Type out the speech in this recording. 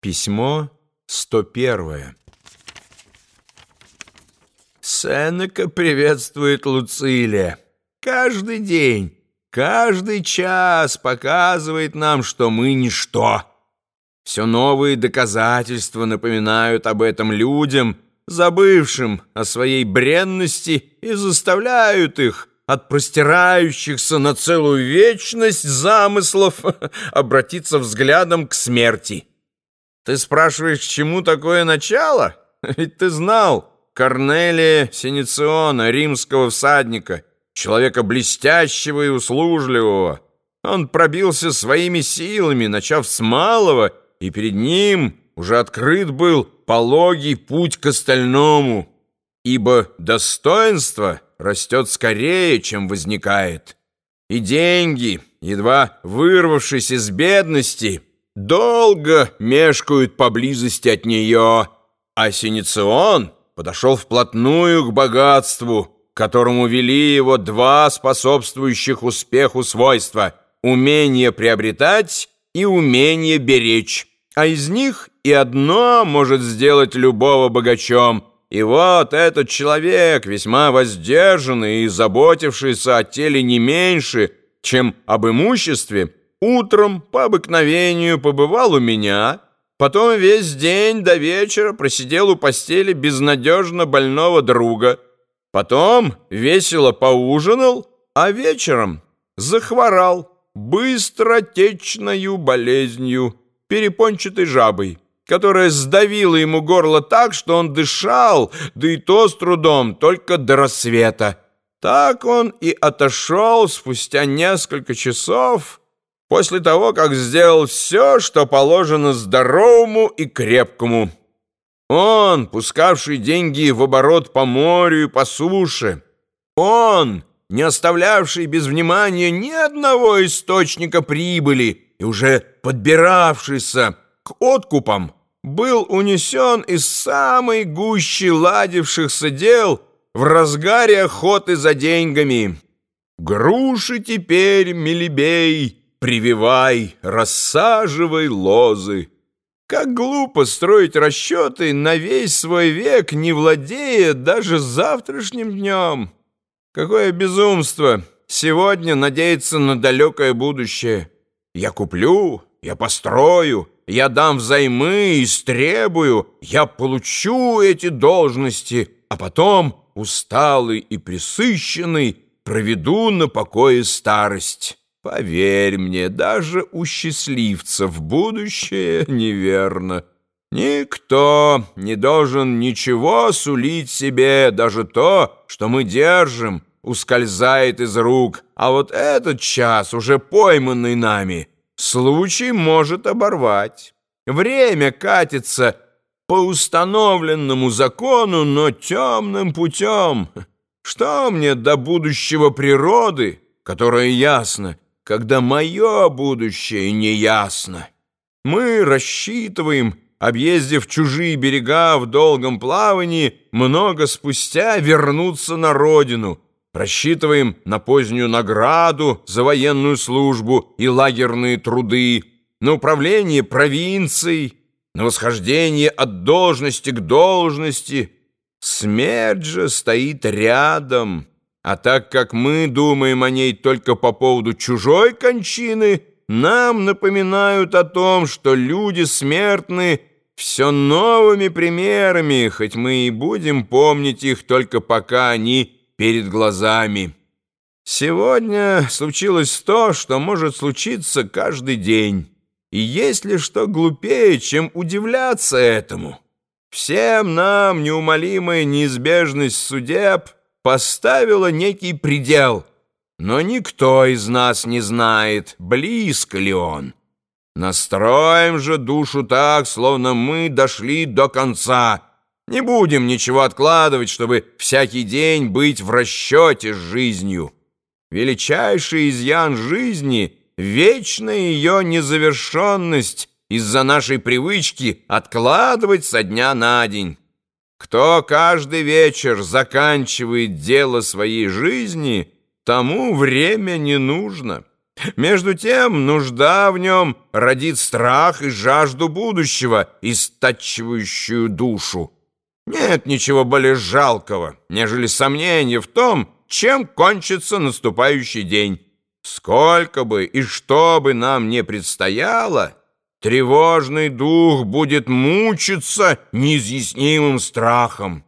Письмо 101. Сенека приветствует Луцилия. Каждый день, каждый час показывает нам, что мы ничто. Все новые доказательства напоминают об этом людям, забывшим о своей бренности, и заставляют их от простирающихся на целую вечность замыслов обратиться взглядом к смерти. Ты спрашиваешь, чему такое начало? Ведь ты знал Корнелия Синициона, римского всадника, человека блестящего и услужливого. Он пробился своими силами, начав с малого, и перед ним уже открыт был пологий путь к остальному, ибо достоинство растет скорее, чем возникает. И деньги, едва вырвавшись из бедности, долго мешкают поблизости от нее, а Синицион подошел вплотную к богатству, которому вели его два способствующих успеху свойства — умение приобретать и умение беречь. А из них и одно может сделать любого богачом. И вот этот человек, весьма воздержанный и заботившийся о теле не меньше, чем об имуществе, Утром по обыкновению побывал у меня, потом весь день до вечера просидел у постели безнадежно больного друга, потом весело поужинал, а вечером захворал быстротечною болезнью, перепончатой жабой, которая сдавила ему горло так, что он дышал, да и то с трудом, только до рассвета. Так он и отошел спустя несколько часов, после того, как сделал все, что положено здоровому и крепкому. Он, пускавший деньги в оборот по морю и по суше. Он, не оставлявший без внимания ни одного источника прибыли и уже подбиравшийся к откупам, был унесен из самой гущи ладившихся дел в разгаре охоты за деньгами. Груши теперь, милибей, прививай, рассаживай лозы. Как глупо строить расчеты на весь свой век, не владея даже завтрашним днем. Какое безумство сегодня надеяться на далекое будущее. Я куплю, я построю, я дам взаймы, истребую, я получу эти должности, а потом, усталый и присыщенный, проведу на покое старость». Поверь мне, даже у счастливцев будущее неверно. Никто не должен ничего сулить себе, даже то, что мы держим, ускользает из рук, а вот этот час, уже пойманный нами, случай может оборвать. Время катится по установленному закону, но темным путем. Что мне до будущего природы, которая ясно, когда мое будущее неясно. Мы рассчитываем, объездив чужие берега в долгом плавании, много спустя вернуться на родину. Рассчитываем на позднюю награду за военную службу и лагерные труды, на управление провинцией, на восхождение от должности к должности. Смерть же стоит рядом». А так как мы думаем о ней только по поводу чужой кончины, нам напоминают о том, что люди смертны все новыми примерами, хоть мы и будем помнить их только пока они перед глазами. Сегодня случилось то, что может случиться каждый день. И есть ли что глупее, чем удивляться этому? Всем нам неумолимая неизбежность судеб — поставила некий предел, но никто из нас не знает, близко ли он. Настроим же душу так, словно мы дошли до конца. Не будем ничего откладывать, чтобы всякий день быть в расчете с жизнью. Величайший изъян жизни — вечная ее незавершенность из-за нашей привычки откладывать со дня на день. Кто каждый вечер заканчивает дело своей жизни, тому время не нужно. Между тем, нужда в нем родит страх и жажду будущего, истачивающую душу. Нет ничего более жалкого, нежели сомнение в том, чем кончится наступающий день. Сколько бы и что бы нам не предстояло, тревожный дух будет мучиться неизъяснимым страхом.